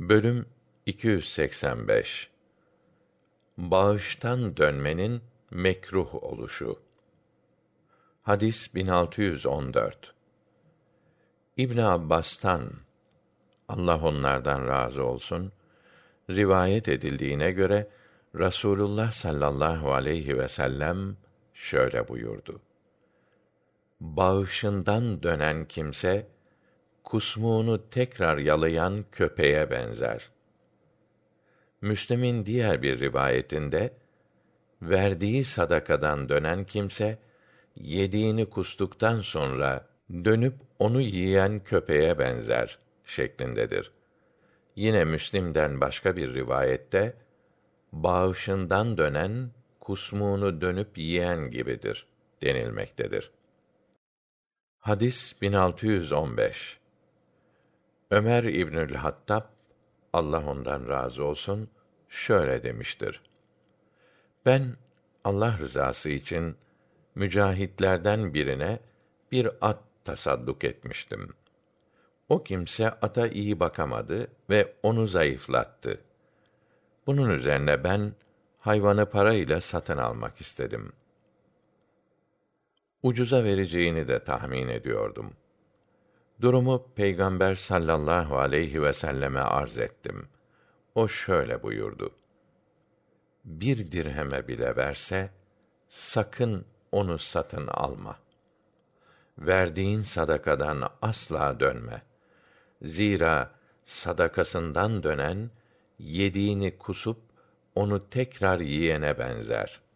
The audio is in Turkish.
Bölüm 285 Bağıştan dönmenin mekruh oluşu. Hadis 1614. İbn Abbas'tan Allah onlardan razı olsun rivayet edildiğine göre Rasulullah sallallahu aleyhi ve sellem şöyle buyurdu. Bağışından dönen kimse kusmuğunu tekrar yalayan köpeğe benzer. Müslim'in diğer bir rivayetinde verdiği sadakadan dönen kimse yediğini kustuktan sonra dönüp onu yiyen köpeğe benzer şeklindedir. Yine Müslim'den başka bir rivayette bağışından dönen kusmuğunu dönüp yiyen gibidir denilmektedir. Hadis 1615 Ömer İbnül Hattab Allah ondan razı olsun şöyle demiştir. Ben Allah rızası için mücahitlerden birine bir at tasadduk etmiştim. O kimse ata iyi bakamadı ve onu zayıflattı. Bunun üzerine ben hayvanı parayla satın almak istedim. Ucuza vereceğini de tahmin ediyordum. Durumu Peygamber sallallahu aleyhi ve selleme arz ettim. O şöyle buyurdu. Bir dirheme bile verse, sakın onu satın alma. Verdiğin sadakadan asla dönme. Zira sadakasından dönen, yediğini kusup, onu tekrar yiyene benzer.''